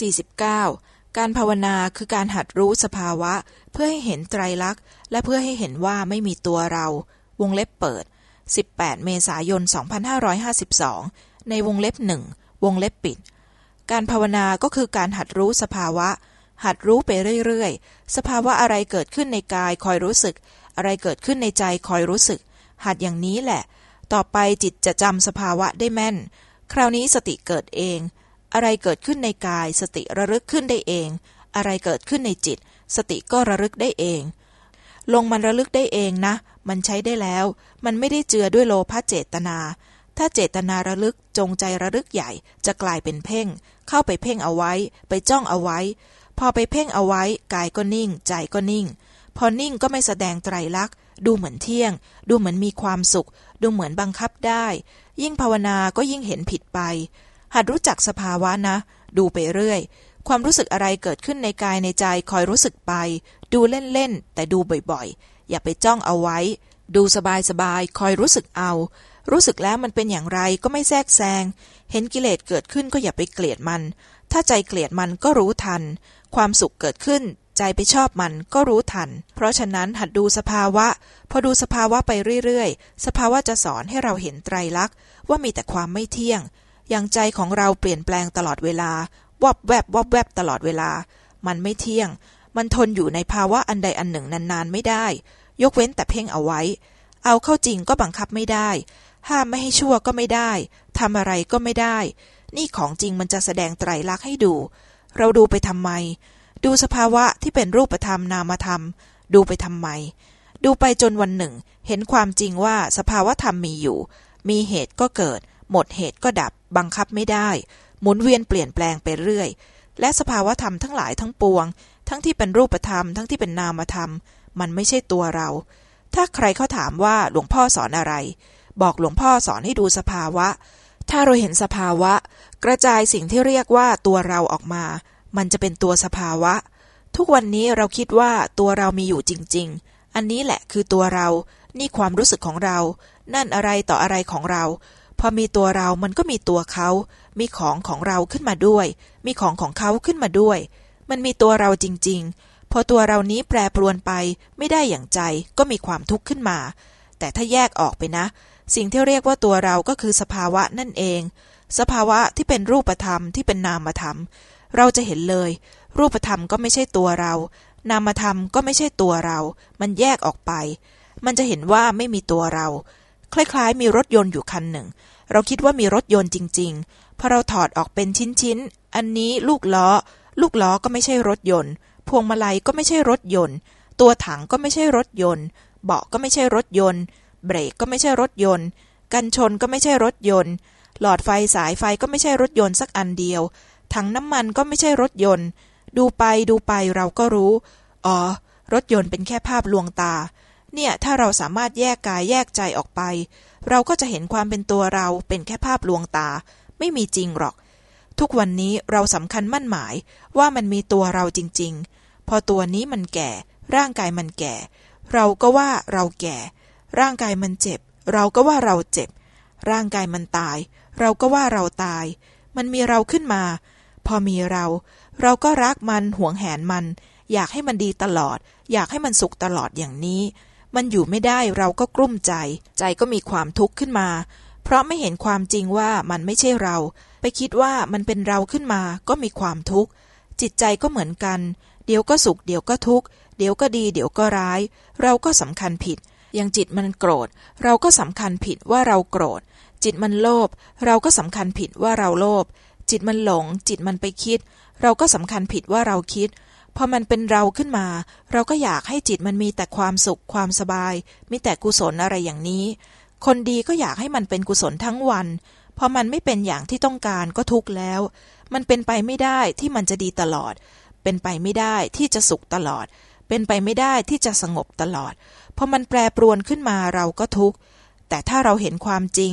49. การภาวนาคือการหัดรู้สภาวะ เพื่อให้เห็นไตรลักษณ์ และเพื่อให้เห็นว่าไม่มีตัวเรา วงเล็บเปิด 18 เมษายน 2552 ในวงเล็บหนึ่งวงเล็บปิด การภาวนาก็คือการหัดรู้สภาวะ หัดรู้ไปเรื่อยๆ สภาวะอะไรเกิดขึ้นในกายคอยรู้สึก อะไรเกิดขึ้นในใจคอยรู้สึก หัดอย่างนี้แหละ ต่อไปจิตจะจำสภาวะได้แม่น คราวนี้สติเกิดเอง อะไรเกิดขึ้นในกาย สติระลึกขึ้นได้เอง อะไรเกิดขึ้นในจิต สติก็ระลึกได้เอง ลงมันระลึกได้เองนะ มันใช้ได้แล้ว มันไม่ได้เจือด้วยโลภะเจตนา ถ้าเจตนาระลึกจงใจระลึกใหญ่จะกลายเป็นเพ่ง เข้าไปเพ่งเอาไว้ ไปจ้องเอาไว้ พอไปเพ่งเอาไว้ กายก็นิ่ง ใจก็นิ่ง พอนิ่งก็ไม่แสดงไตรลักษณ์ดูเหมือนเที่ยง ดูเหมือนมีความสุข ดูเหมือนบังคับได้ ยิ่งภาวนาก็ยิ่งเห็นผิดไป หัดรู้จักสภาวะนะ ดูไปเรื่อย ความรู้สึกอะไรเกิดขึ้นในกายในใจคอยรู้สึกไป ดูเล่นๆ แต่ดูบ่อยๆ อย่าไปจ้องเอาไว้ ดูสบายๆ คอยรู้สึกเอา รู้สึกแล้วมันเป็นอย่างไรก็ไม่แทรกแซง เห็นกิเลสเกิดขึ้นก็อย่าไปเกลียดมัน ถ้าใจเกลียดมันก็รู้ทัน ความสุขเกิดขึ้นใจไปชอบมันก็รู้ทัน เพราะฉะนั้นหัดดูสภาวะ พอดูสภาวะไปเรื่อยๆ สภาวะจะสอนให้เราเห็นไตรลักษณ์ว่ามีแต่ความไม่เที่ยง อย่างใจของเราเปลี่ยนแปลงตลอดเวลาวบแวบวบแวบตลอดเวลา มันไม่เที่ยง มันทนอยู่ในภาวะอันใดอันหนึ่งนานๆไม่ได้ ยกเว้นแต่เพ่งเอาไว้ เอาเข้าจริงก็บังคับไม่ได้ ห้ามไม่ให้ชั่วก็ไม่ได้ทำอะไรก็ไม่ได้ นี่ของจริงมันจะแสดงไตรลักษณ์ให้ดู เราดูไปทำไม ดูสภาวะที่เป็นรูปธรรมนามธรรม ดูไปทำไม ดูไปจนวันหนึ่ง เห็นความจริงว่าสภาวะธรรมมีอยู่ มีเหตุก็เกิด หมดเหตุก็ดับ บังคับไม่ได้ หมุนเวียนเปลี่ยนแปลงไปเรื่อย และสภาวะธรรมทั้งหลายทั้งปวง ทั้งที่เป็นรูปธรรม ทั้งที่เป็นนามธรรม มันไม่ใช่ตัวเรา ถ้าใครเขาถามว่าหลวงพ่อสอนอะไร บอกหลวงพ่อสอนให้ดูสภาวะ ถ้าเราเห็นสภาวะ กระจายสิ่งที่เรียกว่าตัวเราออกมา มันจะเป็นตัวสภาวะ ทุกวันนี้เราคิดว่าตัวเรามีอยู่จริง ๆ อันนี้แหละคือตัวเรา นี่ความรู้สึกของเรา นั่นอะไรต่ออะไรของเรา พอมีตัวเรามันก็มีตัวเขา มีของของเราขึ้นมาด้วย มีของของเขาขึ้นมาด้วย มันมีตัวเราจริง ๆ พอตัวเรานี้แปรปรวนไปไม่ได้อย่างใจก็มีความทุกข์ขึ้นมา แต่ถ้าแยกออกไปนะ สิ่งที่เรียกว่าตัวเราก็คือสภาวะนั่นเอง สภาวะที่เป็นรูปธรรมที่เป็นนามธรรม เราจะเห็นเลย รูปธรรมก็ไม่ใช่ตัวเรา นามธรรมก็ไม่ใช่ตัวเรา มันแยกออกไป มันจะเห็นว่าไม่มีตัวเรา คล้ายๆ มีรถยนต์อยู่คันหนึ่ง เราคิดว่ามีรถยนต์จริง ๆ พอเราถอดออกเป็นชิ้นๆ อันนี้ลูกล้อ ลูกล้อก็ไม่ใช่รถยนต์ พวงมาลัยก็ไม่ใช่รถยนต์ ตัวถังก็ไม่ใช่รถยนต์ เบาะก็ไม่ใช่รถยนต์ เบรกก็ไม่ใช่รถยนต์ กันชนก็ไม่ใช่รถยนต์ หลอดไฟสายไฟก็ไม่ใช่รถยนต์สักอันเดียว ถังน้ำมันก็ไม่ใช่รถยนต์ ดูไปดูไปเราก็รู้ อ๋อ รถยนต์เป็นแค่ภาพลวงตา เนี่ยถ้าเราสามารถแยกกายแยกใจออกไป เราก็จะเห็นความเป็นตัวเราเป็นแค่ภาพลวงตา ไม่มีจริงหรอก ทุกวันนี้เราสำคัญมั่นหมายว่ามันมีตัวเราจริง ๆ พอตัวนี้มันแก่ ร่างกายมันแก่ เราก็ว่าเราแก่ ร่างกายมันเจ็บ เราก็ว่าเราเจ็บ ร่างกายมันตาย เราก็ว่าเราตาย มันมีเราขึ้นมา พอมีเรา เราก็รักมันหวงแหนมัน อยากให้มันดีตลอด อยากให้มันสุขตลอดอย่างนี้ มันอยู่ไม่ได้เราก็กลุ้มใจ ใจก็มีความทุกข์ขึ้นมา เพราะไม่เห็นความจริงว่ามันไม่ใช่เรา ไปคิดว่ามันเป็นเราขึ้นมาก็มีความทุกข์จิตใจก็เหมือนกัน เดี๋ยวก็สุขเดี๋ยวก็ทุกข์เดี๋ยวก็ดี เดี๋ยวก็ร้าย เราก็สำคัญผิด อย่างจิตมันโกรธ เราก็สำคัญผิดว่าเราโกรธ จิตมันโลภเราก็สำคัญผิดว่าเราโลภจิตมันหลง จิตมันไปคิด เราก็สำคัญผิดว่าเราคิด พอมันเป็นเราขึ้นมา เราก็อยากให้จิตมันมีแต่ความสุขความสบาย มีแต่กุศลอะไรอย่างนี้ คนดีก็อยากให้มันเป็นกุศลทั้งวัน พอมันไม่เป็นอย่างที่ต้องการก็ทุกข์แล้ว มันเป็นไปไม่ได้ที่มันจะดีตลอด เป็นไปไม่ได้ที่จะสุขตลอด เป็นไปไม่ได้ที่จะสงบตลอด พอมันแปรปรวนขึ้นมาเราก็ทุกข์ แต่ถ้าเราเห็นความจริง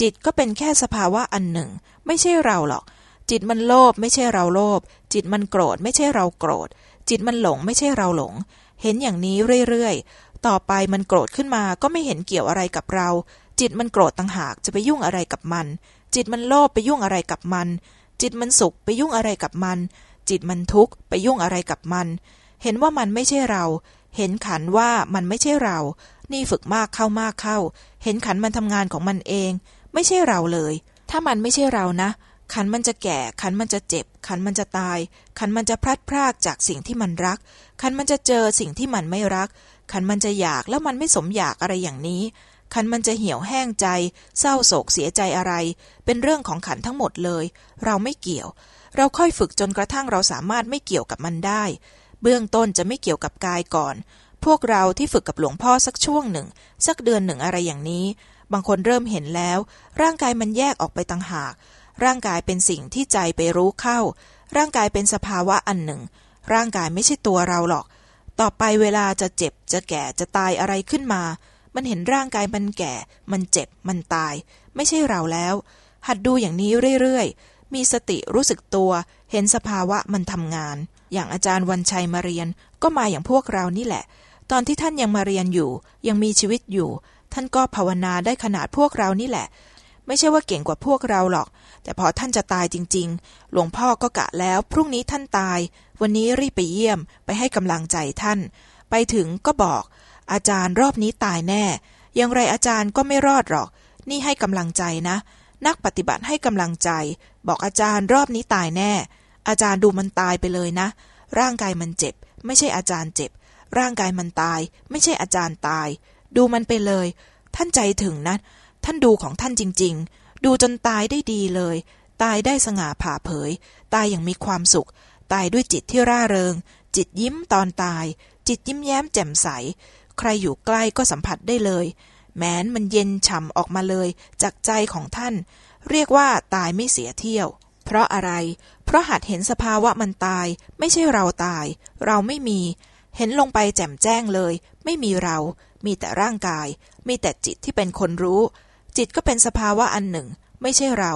จิตก็เป็นแค่สภาวะอันหนึ่ง ไม่ใช่เราหรอก จิตมันโลภไม่ใช่เราโลภจิตมันโกรธไม่ใช่เราโกรธ จิตมันหลงไม่ใช่เราหลง เห็นอย่างนี้เรื่อยๆ ต่อไปมันโกรธขึ้นมาก็ไม่เห็นเกี่ยวอะไรกับเรา จิตมันโกรธต่างหากจะไปยุ่งอะไรกับมัน จิตมันโลภไปยุ่งอะไรกับมัน จิตมันสุขไปยุ่งอะไรกับมัน จิตมันทุกข์ไปยุ่งอะไรกับมัน เห็นว่ามันไม่ใช่เรา เห็นขันว่ามันไม่ใช่เรา นี่ฝึกมากเข้ามากเข้า เห็นขันมันทำงานของมันเอง ไม่ใช่เราเลย ถ้ามันไม่ใช่เรานะ ขันมันจะแก่ ขันมันจะเจ็บ ขันมันจะตาย ขันมันจะพลัดพรากจากสิ่งที่มันรัก ขันมันจะเจอสิ่งที่มันไม่รัก ขันมันจะอยากแล้วมันไม่สมอยากอะไรอย่างนี้ ขันมันจะเหี่ยวแห้งใจ เศร้าโศกเสียใจอะไร เป็นเรื่องของขันทั้งหมดเลย เราไม่เกี่ยว เราค่อยฝึกจนกระทั่งเราสามารถไม่เกี่ยวกับมันได้ เบื้องต้นจะไม่เกี่ยวกับกายก่อน พวกเราที่ฝึกกับหลวงพ่อสักช่วงหนึ่ง สักเดือนหนึ่งอะไรอย่างนี้ บางคนเริ่มเห็นแล้ว ร่างกายมันแยกออกไปต่างหาก ร่างกายเป็นสิ่งที่ใจไปรู้เข้า ร่างกายเป็นสภาวะอันหนึ่ง ร่างกายไม่ใช่ตัวเราหรอก ต่อไปเวลาจะเจ็บจะแก่จะตายอะไรขึ้นมา มันเห็นร่างกายมันแก่ มันเจ็บมันตาย ไม่ใช่เราแล้ว หัดดูอย่างนี้เรื่อยๆ มีสติรู้สึกตัว เห็นสภาวะมันทำงาน อย่างอาจารย์วันชัยมาเรียนก็มาอย่างพวกเรานี่แหละ ตอนที่ท่านยังมาเรียนอยู่ ยังมีชีวิตอยู่ ท่านก็ภาวนาได้ขนาดพวกเรานี่แหละ ไม่ใช่ว่าเก่งกว่าพวกเราหรอก แต่พอท่านจะตายจริง ๆ หลวงพ่อก็กะแล้วพรุ่งนี้ท่านตาย วันนี้รีบไปเยี่ยม ไปให้กำลังใจท่าน ไปถึงก็บอก อาจารย์รอบนี้ตายแน่ อย่างไรอาจารย์ก็ไม่รอดหรอก นี่ให้กำลังใจนะ นักปฏิบัติให้กำลังใจ บอกอาจารย์รอบนี้ตายแน่ อาจารย์ดูมันตายไปเลยนะ ร่างกายมันเจ็บ ไม่ใช่อาจารย์เจ็บ ร่างกายมันตาย ไม่ใช่อาจารย์ตาย ดูมันไปเลย ท่านใจถึงนะท่านดูของท่านจริง ๆ ดูจนตายได้ดีเลย ตายได้สง่าผ่าเผย ตายอย่างมีความสุข ตายด้วยจิตที่ร่าเริง จิตยิ้มตอนตาย จิตยิ้มแย้มแจ่มใส ใครอยู่ใกล้ก็สัมผัสได้เลย แม้นมันเย็นฉ่ำออกมาเลยจากใจของท่าน เรียกว่าตายไม่เสียเที่ยวเพราะอะไร เพราะหัดเห็นสภาวะมันตาย ไม่ใช่เราตาย เราไม่มี เห็นลงไปแจ่มแจ้งเลย ไม่มีเรา มีแต่ร่างกาย มีแต่จิตที่เป็นคนรู้ จิตก็เป็นสภาวะอันหนึ่ง ไม่ใช่เรา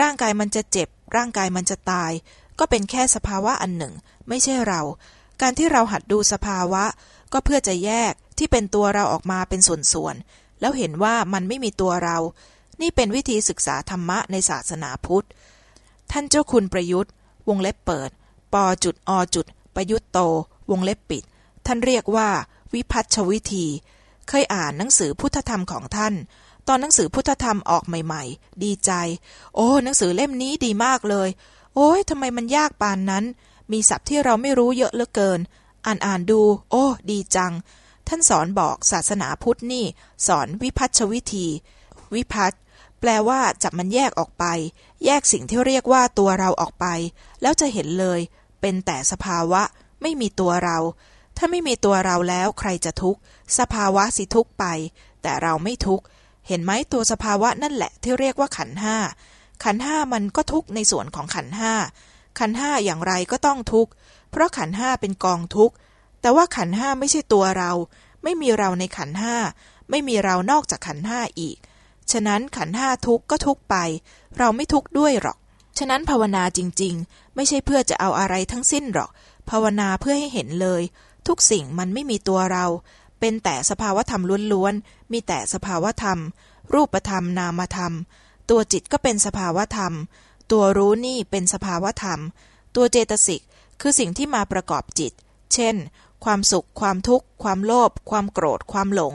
ร่างกายมันจะเจ็บ ร่างกายมันจะตาย ก็เป็นแค่สภาวะอันหนึ่ง ไม่ใช่เรา การที่เราหัดดูสภาวะ ก็เพื่อจะแยกที่เป็นตัวเราออกมาเป็นส่วนๆแล้วเห็นว่ามันไม่มีตัวเรา นี่เป็นวิธีศึกษาธรรมะในศาสนาพุทธ ท่านเจ้าคุณประยุทธ์ วงเล็บเปิด ปอจุดอจุด ประยุทธ์โต วงเล็บปิด ท่านเรียกว่า วิพัฒชวิธี เคยอ่านหนังสือพุทธธรรมของท่าน ตอนหนังสือพุทธธรรมออกใหม่ๆ ดีใจ โอ้ หนังสือเล่มนี้ดีมากเลย โอ้ยทำไมมันยากปานนั้น มีศัพท์ที่เราไม่รู้เยอะเหลือเกิน อ่านอ่านดู โอ้ ดีจัง ท่านสอนบอกศาสนาพุทธนี่ สอนวิพัฒชวิธี วิพัฒแปลว่าจับมันแยกออกไป แยกสิ่งที่เรียกว่าตัวเราออกไป แล้วจะเห็นเลย เป็นแต่สภาวะ ไม่มีตัวเรา ถ้าไม่มีตัวเราแล้วใครจะทุกข์ สภาวะสิทุกข์ไป แต่เราไม่ทุกข์ เห็นไหมตัวสภาวะนั่นแหละที่เรียกว่าขันห้า ขันห้ามันก็ทุกในส่วนของขันห้า ขันห้าอย่างไรก็ต้องทุกเพราะขันห้าเป็นกองทุกแต่ว่าขันห้าไม่ใช่ตัวเรา ไม่มีเราในขันห้า ไม่มีเรานอกจากขันห้าอีก ฉะนั้นขันห้าทุกก็ทุกไป เราไม่ทุกด้วยหรอก ฉะนั้นภาวนาจริง ๆ ไม่ใช่เพื่อจะเอาอะไรทั้งสิ้นหรอก ภาวนาเพื่อให้เห็นเลย ทุกสิ่งมันไม่มีตัวเรา เป็นแต่สภาวธรรมล้วนๆ มีแต่สภาวธรรม รูปธรรมนามธรรม ตัวจิตก็เป็นสภาวธรรม ตัวรู้นี่เป็นสภาวธรรม ตัวเจตสิกคือสิ่งที่มาประกอบจิต เช่น ความสุข ความทุกข์ ความโลภ ความโกรธ ความหลง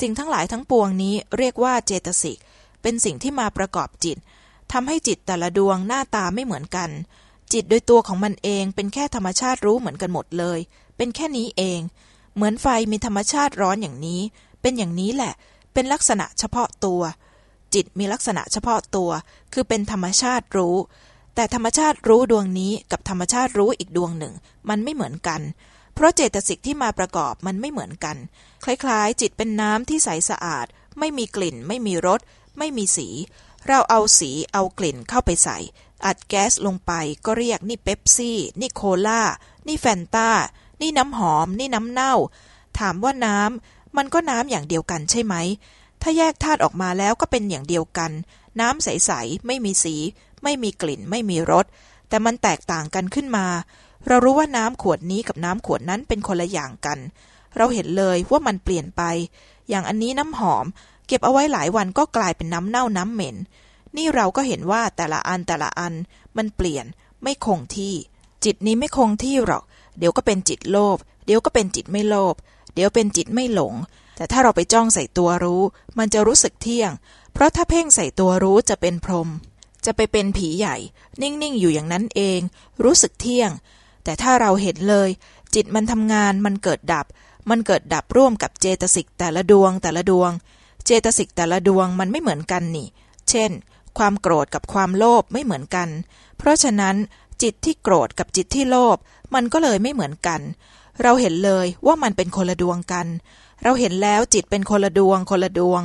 สิ่งทั้งหลายทั้งปวงนี้เรียกว่าเจตสิก เป็นสิ่งที่มาประกอบจิต ทำให้จิตแต่ละดวงหน้าตาไม่เหมือนกัน จิตโดยตัวของมันเองเป็นแค่ธรรมชาติรู้เหมือนกันหมดเลย เป็นแค่นี้เอง เหมือนไฟมีธรรมชาติร้อนอย่างนี้ เป็นอย่างนี้แหละ เป็นลักษณะเฉพาะตัว จิตมีลักษณะเฉพาะตัว คือเป็นธรรมชาติรู้ แต่ธรรมชาติรู้ดวงนี้กับธรรมชาติรู้อีกดวงหนึ่ง มันไม่เหมือนกัน เพราะเจตสิกที่มาประกอบมันไม่เหมือนกัน คล้ายๆ จิตเป็นน้ำที่ใสสะอาด ไม่มีกลิ่น ไม่มีรส ไม่มีสี เราเอาสีเอากลิ่นเข้าไปใส่ อัดแก๊สลงไปก็เรียกนี่เป๊ปซี่ นี่โคลานี่แฟนตา นี่น้ำหอม นี่น้ำเน่า ถามว่าน้ำมันก็น้ำอย่างเดียวกันใช่ไหม ถ้าแยกธาตุออกมาแล้วก็เป็นอย่างเดียวกัน น้ำใส ๆ ไม่มีสี ไม่มีกลิ่น ไม่มีรส แต่มันแตกต่างกันขึ้นมา เรารู้ว่าน้ำขวดนี้กับน้ำขวดนั้นเป็นคนละอย่างกัน เราเห็นเลยว่ามันเปลี่ยนไป อย่างอันนี้น้ำหอม เก็บเอาไว้หลายวันก็กลายเป็นน้ำเน่าน้ำเหม็น นี่เราก็เห็นว่าแต่ละอันแต่ละอันมันเปลี่ยนไม่คงที่ จิตนี้ไม่คงที่หรอก เดี๋ยวก็เป็นจิตโลภ เดี๋ยวก็เป็นจิตไม่โลภ เดี๋ยวเป็นจิตไม่หลง แต่ถ้าเราไปจ้องใส่ตัวรู้ มันจะรู้สึกเที่ยง เพราะถ้าเพ่งใส่ตัวรู้จะเป็นพรหม จะไปเป็นผีใหญ่ นิ่งๆอยู่อย่างนั้นเอง รู้สึกเที่ยง แต่ถ้าเราเห็นเลย จิตมันทำงาน มันเกิดดับ มันเกิดดับร่วมกับเจตสิกแต่ละดวงแต่ละดวง เจตสิกแต่ละดวงมันไม่เหมือนกันนี่ เช่น ความโกรธกับความโลภไม่เหมือนกัน เพราะฉะนั้น จิตที่โกรธกับจิตที่โลภมันก็เลยไม่เหมือนกัน เราเห็นเลยว่ามันเป็นคนละดวงกัน เราเห็นแล้วจิตเป็นคนละดวงคนละดวง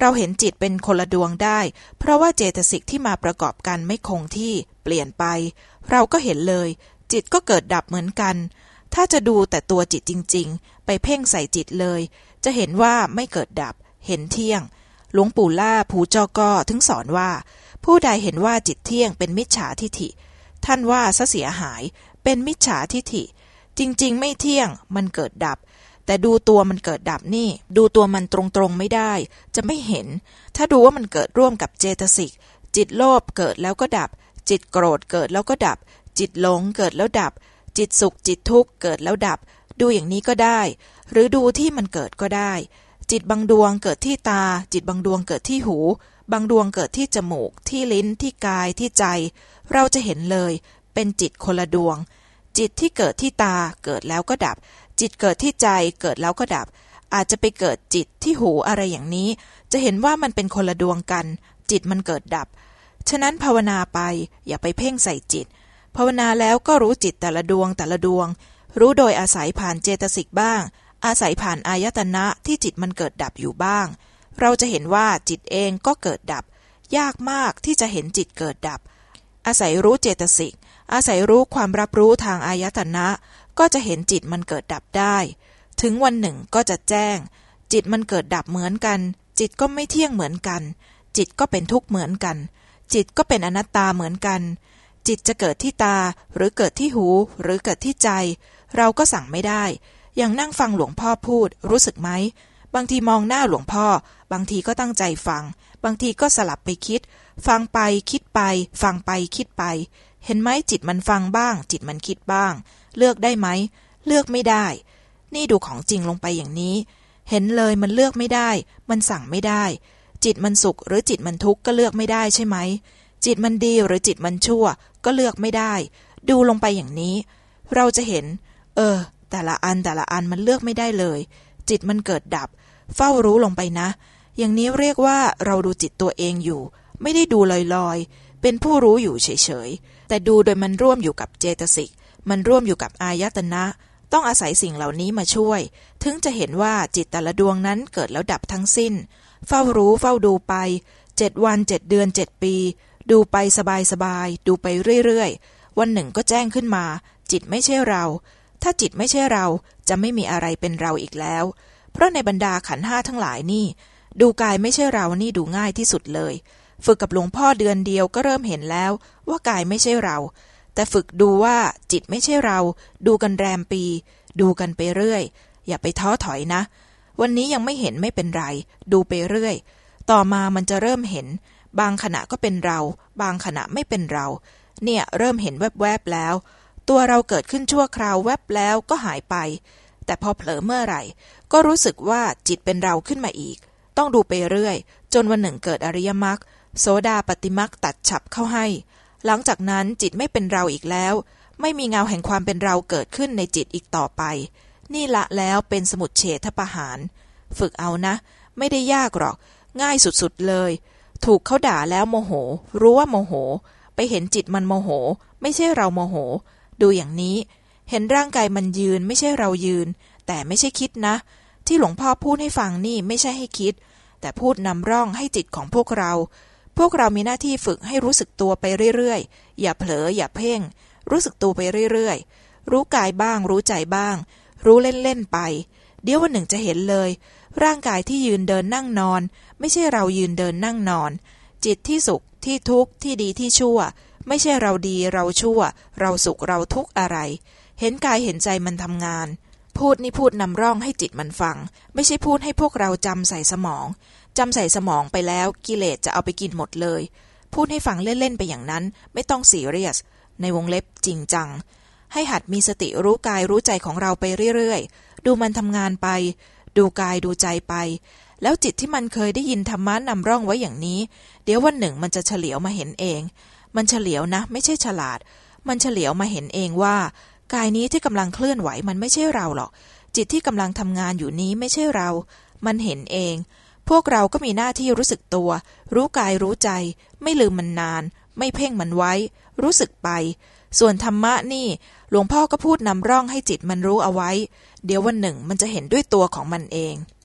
เราเห็นจิตเป็นคนละดวงได้ เพราะว่าเจตสิกที่มาประกอบกันไม่คงที่เปลี่ยนไป เราก็เห็นเลย จิตก็เกิดดับเหมือนกัน ถ้าจะดูแต่ตัวจิตจริง ๆ ไปเพ่งใส่จิตเลย จะเห็นว่าไม่เกิดดับ เห็นเที่ยง หลวงปู่ล่าภูจอกอถึงสอนว่า ผู้ใดเห็นว่าจิตเที่ยงเป็นมิจฉาทิฐิ ท่านว่าซะเสียหาย เป็นมิจฉาทิฐิ จริง ๆ ไม่เที่ยง มันเกิดดับ แต่ดูตัวมันเกิดดับนี่ ดูตัวมันตรงๆไม่ได้ จะไม่เห็น ถ้าดูว่ามันเกิดร่วมกับเจตสิก จิตโลภเกิดแล้วก็ดับ จิตโกรธเกิดแล้วก็ดับ จิตหลงเกิดแล้วดับ จิตสุขจิตทุกข์เกิดแล้วดับ ดูอย่างนี้ก็ได้ หรือดูที่มันเกิดก็ได้ จิตบางดวงเกิดที่ตา จิตบางดวงเกิดที่หูบางดวงเกิดที่จมูกที่ลิ้นที่กายที่ใจ เราจะเห็นเลยเป็นจิตคนละดวง จิตที่เกิดที่ตาเกิดแล้วก็ดับ จิตเกิดที่ใจเกิดแล้วก็ดับ อาจจะไปเกิดจิตที่หูอะไรอย่างนี้ จะเห็นว่ามันเป็นคนละดวงกัน จิตมันเกิดดับ ฉะนั้นภาวนาไปอย่าไปเพ่งใส่จิต ภาวนาแล้วก็รู้จิตแต่ละดวงแต่ละดวง รู้โดยอาศัยผ่านเจตสิกบ้าง อาศัยผ่านอายตนะที่จิตมันเกิดดับอยู่บ้าง เราจะเห็นว่าจิตเองก็เกิดดับ ยากมากที่จะเห็นจิตเกิดดับ อาศัยรู้เจตสิก อาศัยรู้ความรับรู้ทางอายตนะ ก็จะเห็นจิตมันเกิดดับได้ ถึงวันหนึ่งก็จะแจ้ง จิตมันเกิดดับเหมือนกัน จิตก็ไม่เที่ยงเหมือนกัน จิตก็เป็นทุกข์เหมือนกัน จิตก็เป็นอนัตตาเหมือนกัน จิตจะเกิดที่ตา หรือเกิดที่หู หรือเกิดที่ใจ เราก็สั่งไม่ได้ อย่างนั่งฟังหลวงพ่อพูด รู้สึกไหม บางทีมองหน้าหลวงพ่อ บางทีก็ตั้งใจฟัง บางทีก็สลับไปคิด ฟังไปคิดไป ฟังไปคิดไป เห็นไหมจิตมันฟังบ้าง จิตมันคิดบ้าง เลือกได้ไหม เลือกไม่ได้ นี่ดูของจริงลงไปอย่างนี้ เห็นเลยมันเลือกไม่ได้ มันสั่งไม่ได้ จิตมันสุขหรือจิตมันทุกข์ก็เลือกไม่ได้ใช่ไหม จิตมันดีหรือจิตมันชั่ว ก็เลือกไม่ได้ ดูลงไปอย่างนี้ เราจะเห็น เออ แต่ละอันแต่ละอันมันเลือกไม่ได้เลย จิตมันเกิดดับ เฝ้ารู้ลงไปนะ อย่างนี้เรียกว่าเราดูจิตตัวเองอยู่ ไม่ได้ดูลอยๆ เป็นผู้รู้อยู่เฉยๆ แต่ดูโดยมันร่วมอยู่กับเจตสิก มันร่วมอยู่กับอายตนะ ต้องอาศัยสิ่งเหล่านี้มาช่วย ถึงจะเห็นว่าจิตแต่ละดวงนั้นเกิดแล้วดับทั้งสิ้น เฝ้ารู้เฝ้าดูไปเจ็ดวันเจ็ดเดือนเจ็ดปี ดูไปสบายๆ ดูไปเรื่อยๆ วันหนึ่งก็แจ้งขึ้นมา จิตไม่ใช่เรา ถ้าจิตไม่ใช่เราจะไม่มีอะไรเป็นเราอีกแล้ว เพราะในบรรดาขันห้าทั้งหลายนี่ ดูกายไม่ใช่เรานี่ดูง่ายที่สุดเลย ฝึกกับหลวงพ่อเดือนเดียวก็เริ่มเห็นแล้วว่ากายไม่ใช่เรา แต่ฝึกดูว่าจิตไม่ใช่เรา ดูกันแรมปี ดูกันไปเรื่อย อย่าไปท้อถอยนะ วันนี้ยังไม่เห็นไม่เป็นไร ดูไปเรื่อย ต่อมามันจะเริ่มเห็น บางขณะก็เป็นเรา บางขณะไม่เป็นเรา เนี่ยเริ่มเห็นแวบๆแล้ว ตัวเราเกิดขึ้นชั่วคราวแวบแล้วก็หายไป แต่พอเผลอเมื่อไหร่ ก็รู้สึกว่าจิตเป็นเราขึ้นมาอีก ต้องดูไปเรื่อย จนวันหนึ่งเกิดอริยมรรคโสดาปฏิมรรคตัดฉับเข้าให้ หลังจากนั้นจิตไม่เป็นเราอีกแล้ว ไม่มีเงาแห่งความเป็นเราเกิดขึ้นในจิตอีกต่อไป นี่ละแล้วเป็นสมุดเฉทประหาร ฝึกเอานะ ไม่ได้ยากหรอก ง่ายสุดๆเลย ถูกเขาด่าแล้วโมโห รู้ว่าโมโห ไปเห็นจิตมันโมโห ไม่ใช่เราโมโห ดูอย่างนี้ เห็นร่างกายมันยืนไม่ใช่เรายืน แต่ไม่ใช่คิดนะ ที่หลวงพ่อพูดให้ฟังนี่ไม่ใช่ให้คิด แต่พูดนำร่องให้จิตของพวกเรา พวกเรามีหน้าที่ฝึกให้รู้สึกตัวไปเรื่อยๆ อย่าเผลออย่าเพ่ง รู้สึกตัวไปเรื่อยๆ รู้กายบ้าง รู้ใจบ้าง รู้เล่นๆไป เดี๋ยววันหนึ่งจะเห็นเลย ร่างกายที่ยืนเดินนั่งนอน ไม่ใช่เรายืนเดินนั่งนอน จิตที่สุขที่ทุกข์ที่ดีที่ชั่ว ไม่ใช่เราดีเราชั่ว เราสุขเราทุกข์อะไร เห็นกายเห็นใจมันทำงาน พูดนี่พูดนำร่องให้จิตมันฟัง ไม่ใช่พูดให้พวกเราจำใส่สมองจำใส่สมองไปแล้วกิเลสจะเอาไปกินหมดเลย พูดให้ฟังเล่น ๆ ไปอย่างนั้น ไม่ต้องซีเรียส ในวงเล็บจริงจัง ให้หัดมีสติรู้กายรู้ใจของเราไปเรื่อย ๆ ดูมันทำงานไป ดูกายดูใจไป แล้วจิตที่มันเคยได้ยินธรรมะนำร่องไว้อย่างนี้ เดี๋ยววันหนึ่งมันจะเฉลียวมาเห็นเอง มันเฉลียวนะ ไม่ใช่ฉลาด มันเฉลียวมาเห็นเองว่า กายนี้ที่กำลังเคลื่อนไหวมันไม่ใช่เราหรอก จิตที่กำลังทำงานอยู่นี้ไม่ใช่เรา มันเห็นเอง พวกเราก็มีหน้าที่รู้สึกตัว รู้กายรู้ใจ ไม่ลืมมันนาน ไม่เพ่งมันไว้ รู้สึกไป ส่วนธรรมะนี่ หลวงพ่อก็พูดนำร่องให้จิตมันรู้เอาไว้ เดี๋ยววันหนึ่งมันจะเห็นด้วยตัวของมันเอง